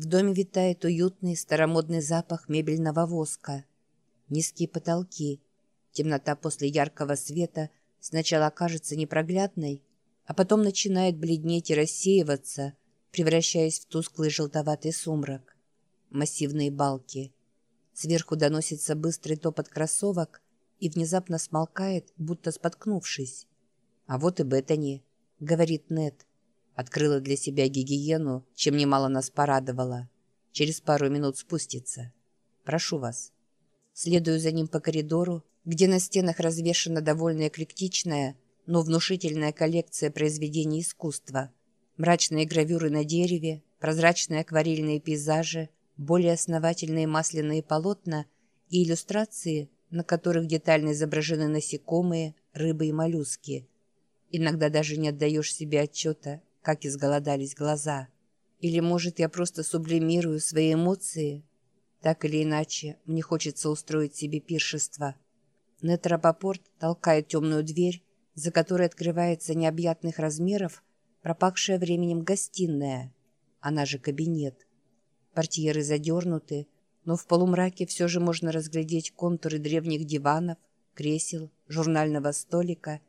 В доме витает уютный старомодный запах мебельного воска. Низкие потолки. Темнота после яркого света сначала кажется непроглядной, а потом начинает бледнеть и рассеиваться, превращаясь в тусклый желтоватый сумрак. Массивные балки. Сверху доносится быстрый топот кроссовок и внезапно смолкает, будто споткнувшись. «А вот и Беттани», — говорит Нед. Открыла для себя гигиену, чем немало нас порадовала. Через пару минут спустится. Прошу вас. Следую за ним по коридору, где на стенах развешана довольно эклектичная, но внушительная коллекция произведений искусства. Мрачные гравюры на дереве, прозрачные акварельные пейзажи, более основательные масляные полотна и иллюстрации, на которых детально изображены насекомые, рыбы и моллюски. Иногда даже не отдаешь себе отчета, как изголодались глаза. Или, может, я просто сублимирую свои эмоции? Так или иначе, мне хочется устроить себе пиршество. Нетропопорт толкает темную дверь, за которой открывается необъятных размеров, пропахшая временем гостиная, она же кабинет. Портьеры задернуты, но в полумраке все же можно разглядеть контуры древних диванов, кресел, журнального столика,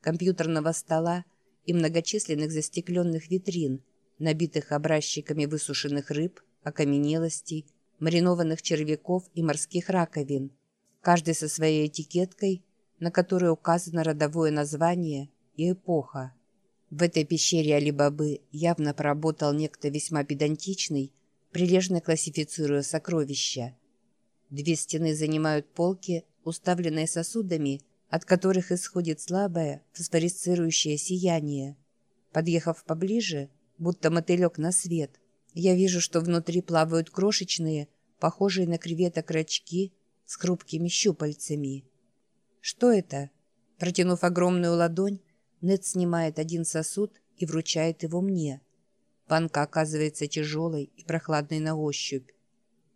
компьютерного стола и многочисленных застекленных витрин, набитых образчиками высушенных рыб, окаменелостей, маринованных червяков и морских раковин, каждый со своей этикеткой, на которой указано родовое название и эпоха. В этой пещере Алибабы явно поработал некто весьма педантичный, прилежно классифицируя сокровища. Две стены занимают полки, уставленные сосудами – от которых исходит слабое фосфорицирующее сияние. Подъехав поближе, будто мотылек на свет, я вижу, что внутри плавают крошечные, похожие на креветок рачки с хрупкими щупальцами. Что это? Протянув огромную ладонь, Нед снимает один сосуд и вручает его мне. Банка оказывается тяжелой и прохладной на ощупь.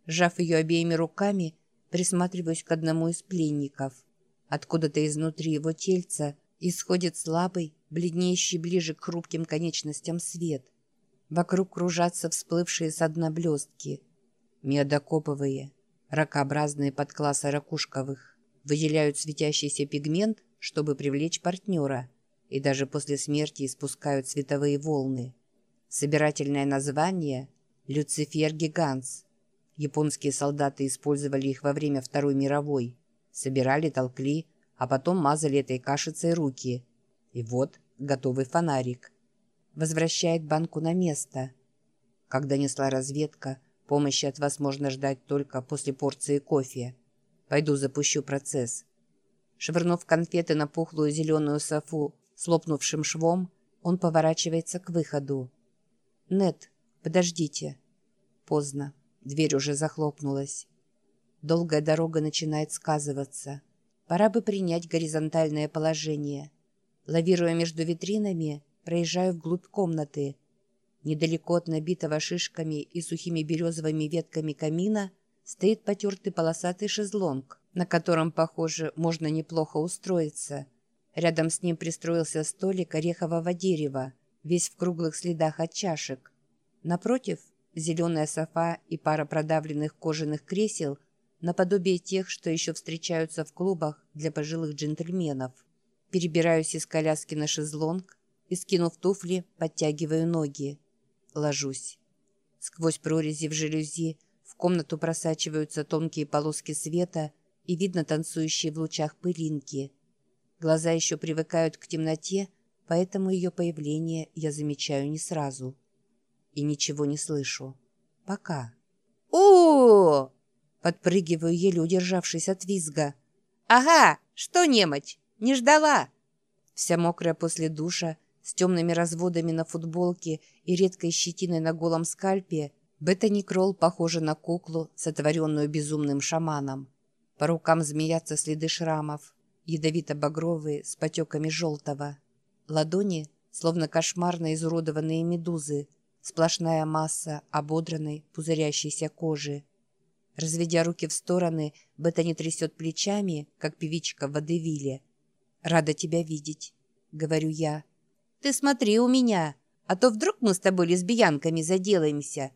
Сжав ее обеими руками, присматриваюсь к одному из пленников. Откуда-то изнутри его тельца исходит слабый, бледнеющий ближе к хрупким конечностям свет. Вокруг кружатся всплывшие со дна блестки. Медокоповые, ракообразные подклассы ракушковых, выделяют светящийся пигмент, чтобы привлечь партнера, и даже после смерти испускают световые волны. Собирательное название – Люцифер гиганс. Японские солдаты использовали их во время Второй мировой – Собирали, толкли, а потом мазали этой кашицей руки. И вот готовый фонарик. Возвращает банку на место. Когда несла разведка, помощи от вас можно ждать только после порции кофе. Пойду запущу процесс. Швырнув конфеты на пухлую зеленую софу с лопнувшим швом, он поворачивается к выходу. «Нет, подождите». Поздно. Дверь уже захлопнулась. Долгая дорога начинает сказываться. Пора бы принять горизонтальное положение. Лавируя между витринами, проезжаю вглубь комнаты. Недалеко от набитого шишками и сухими березовыми ветками камина стоит потертый полосатый шезлонг, на котором, похоже, можно неплохо устроиться. Рядом с ним пристроился столик орехового дерева, весь в круглых следах от чашек. Напротив – зеленая софа и пара продавленных кожаных кресел – наподобие тех, что еще встречаются в клубах для пожилых джентльменов. Перебираюсь из коляски на шезлонг и, скинув туфли, подтягиваю ноги. Ложусь. Сквозь прорези в жалюзи в комнату просачиваются тонкие полоски света и видно танцующие в лучах пылинки. Глаза еще привыкают к темноте, поэтому ее появление я замечаю не сразу. И ничего не слышу. Пока. о Подпрыгиваю, еле удержавшись от визга. «Ага, что немочь? Не ждала!» Вся мокрая после душа, с темными разводами на футболке и редкой щетиной на голом скальпе, Беттани Кролл похожа на куклу, сотворенную безумным шаманом. По рукам змеятся следы шрамов, ядовито-багровые, с потеками желтого. Ладони, словно кошмарно изуродованные медузы, сплошная масса ободранной, пузырящейся кожи. Разведя руки в стороны, Беттани трясет плечами, как певичка в водевиле. «Рада тебя видеть», — говорю я. «Ты смотри у меня, а то вдруг мы с тобой лесбиянками заделаемся».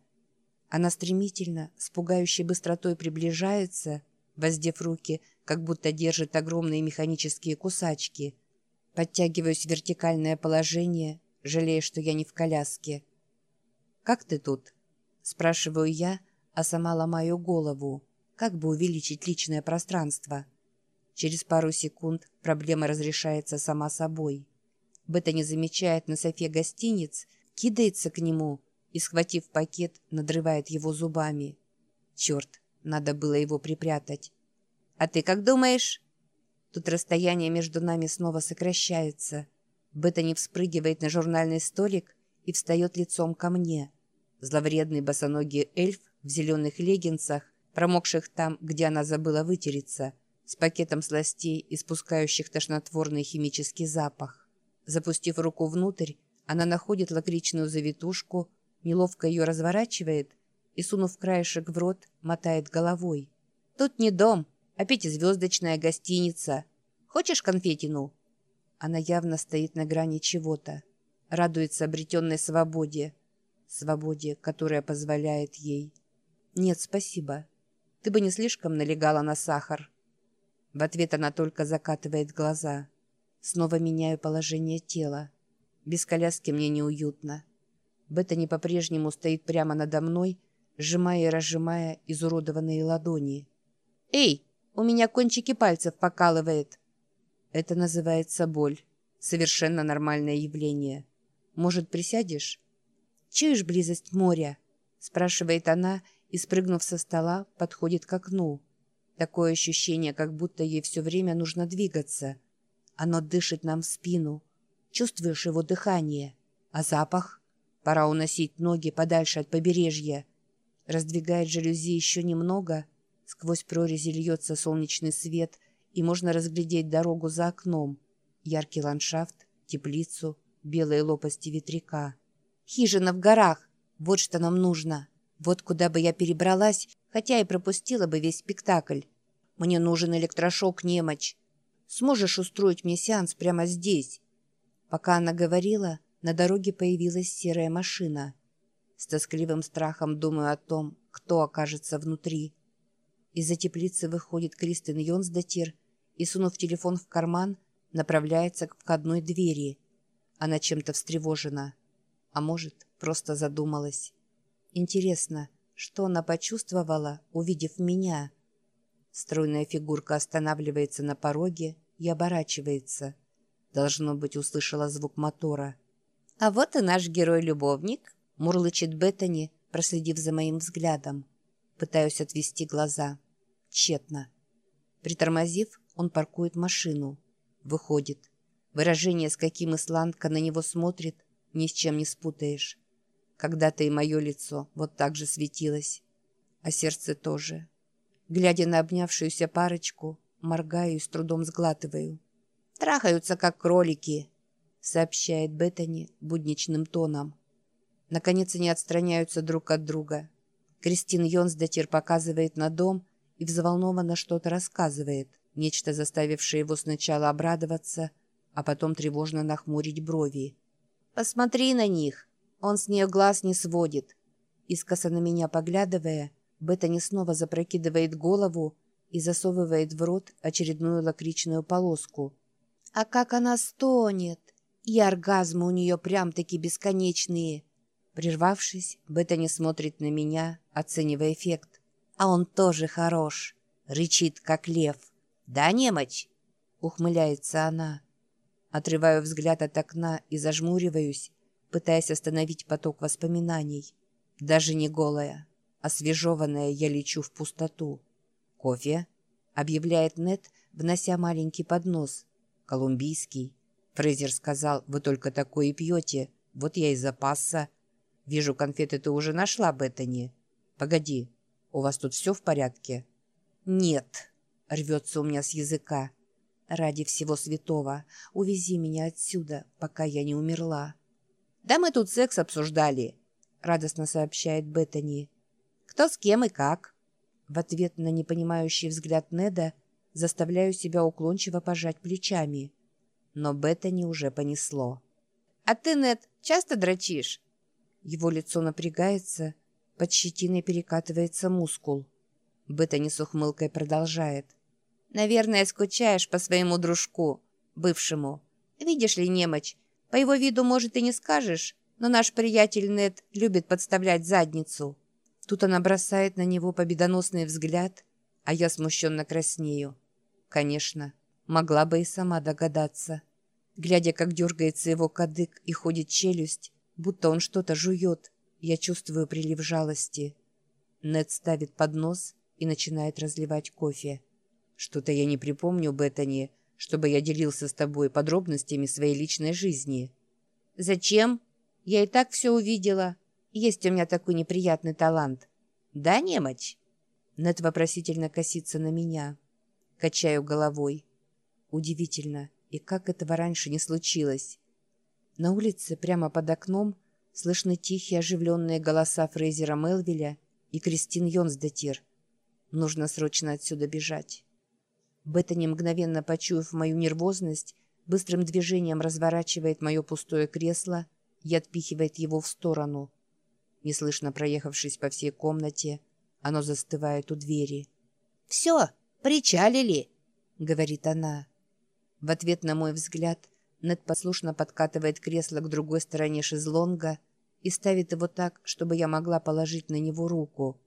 Она стремительно, с пугающей быстротой приближается, воздев руки, как будто держит огромные механические кусачки. Подтягиваюсь в вертикальное положение, жалея, что я не в коляске. «Как ты тут?» – спрашиваю я, а сама ломаю голову. Как бы увеличить личное пространство? Через пару секунд проблема разрешается сама собой. Бета не замечает на софе гостиниц, кидается к нему и, схватив пакет, надрывает его зубами. Черт, надо было его припрятать. «А ты как думаешь?» Тут расстояние между нами снова сокращается. Бета не вспрыгивает на журнальный столик и встает лицом ко мне. Зловредный босоногий эльф в зеленых леггинсах, промокших там, где она забыла вытереться, с пакетом сластей, испускающих тошнотворный химический запах. Запустив руку внутрь, она находит лакричную завитушку, неловко ее разворачивает и, сунув краешек в рот, мотает головой. «Тут не дом, а пятизвездочная гостиница. Хочешь конфетину?» Она явно стоит на грани чего-то, радуется обретенной свободе, свободе, которая позволяет ей. «Нет, спасибо. Ты бы не слишком налегала на сахар». В ответ она только закатывает глаза. Снова меняю положение тела. Без коляски мне неуютно. Беттани по-прежнему стоит прямо надо мной, сжимая и разжимая изуродованные ладони. «Эй, у меня кончики пальцев покалывает!» Это называется боль. Совершенно нормальное явление. Может, присядешь? «Чуешь близость моря?» спрашивает она и, спрыгнув со стола, подходит к окну. Такое ощущение, как будто ей все время нужно двигаться. Оно дышит нам в спину. Чувствуешь его дыхание. А запах? Пора уносить ноги подальше от побережья. Раздвигает жалюзи еще немного. Сквозь прорези льется солнечный свет, и можно разглядеть дорогу за окном. Яркий ландшафт, теплицу, белые лопасти ветряка. Хижина в горах. Вот что нам нужно. Вот куда бы я перебралась, хотя и пропустила бы весь спектакль. Мне нужен электрошок немочь. Сможешь устроить мне сеанс прямо здесь?» Пока она говорила, на дороге появилась серая машина. С тоскливым страхом думаю о том, кто окажется внутри. Из-за теплицы выходит Кристин Йонсдатир и, сунув телефон в карман, направляется к входной двери. Она чем-то встревожена. А может, просто задумалась. Интересно, что она почувствовала, увидев меня? Стройная фигурка останавливается на пороге и оборачивается. Должно быть, услышала звук мотора. «А вот и наш герой-любовник», — мурлычет Беттани, проследив за моим взглядом. Пытаюсь отвести глаза. Тщетно. Притормозив, он паркует машину. Выходит. Выражение, с каким Исландка на него смотрит, ни с чем не спутаешь. Когда-то и мое лицо вот так же светилось. А сердце тоже. Глядя на обнявшуюся парочку, моргаю и с трудом сглатываю. «Трахаются, как кролики», — сообщает Беттани будничным тоном. Наконец они отстраняются друг от друга. Кристин Йонсдатир показывает на дом и взволнованно что-то рассказывает, нечто заставившее его сначала обрадоваться, а потом тревожно нахмурить брови. «Посмотри на них!» Он с нее глаз не сводит. Искоса на меня поглядывая, Беттани снова запрокидывает голову и засовывает в рот очередную лакричную полоску. А как она стонет! И оргазмы у нее прям-таки бесконечные. Прервавшись, Беттани смотрит на меня, оценивая эффект. А он тоже хорош. Рычит, как лев. «Да, немочь?» — ухмыляется она. Отрываю взгляд от окна и зажмуриваюсь, пытаясь остановить поток воспоминаний. Даже не голая, освежеванная я лечу в пустоту. «Кофе?» — объявляет Нет, внося маленький поднос. «Колумбийский». Фрейзер сказал, «Вы только такое и пьете. Вот я и запасся. Вижу, конфеты ты уже нашла, Беттани. Погоди, у вас тут все в порядке?» «Нет», — рвется у меня с языка. «Ради всего святого, увези меня отсюда, пока я не умерла». «Да мы тут секс обсуждали», — радостно сообщает Беттани. «Кто с кем и как?» В ответ на непонимающий взгляд Неда заставляю себя уклончиво пожать плечами. Но Беттани уже понесло. «А ты, Нед, часто дрочишь?» Его лицо напрягается, Под щетиной перекатывается мускул. Беттани с ухмылкой продолжает. «Наверное, скучаешь по своему дружку, бывшему. Видишь ли, немочь, по его виду, может, и не скажешь, но наш приятель Нед любит подставлять задницу». Тут она бросает на него победоносный взгляд, а я смущенно краснею. Конечно, могла бы и сама догадаться. Глядя, как дергается его кадык и ходит челюсть, будто он что-то жует, я чувствую прилив жалости. Нед ставит поднос и начинает разливать кофе. Что-то я не припомню, Беттани, чтобы я делился с тобой подробностями своей личной жизни. Зачем? Я и так все увидела. Есть у меня такой неприятный талант. Да, немочь? Нед вопросительно косится на меня. Качаю головой. Удивительно, и как этого раньше не случилось. На улице, прямо под окном, Слышны тихие оживленные голоса Фрейзера Мелвиля и Кристин Йонсдетир. Нужно срочно отсюда бежать. Беттани, мгновенно почуяв мою нервозность, быстрым движением разворачивает мое пустое кресло и отпихивает его в сторону. Неслышно проехавшись по всей комнате, оно застывает у двери. «Все, причалили!» — говорит она. В ответ на мой взгляд Нед послушно подкатывает кресло к другой стороне шезлонга и ставит его так, чтобы я могла положить на него руку.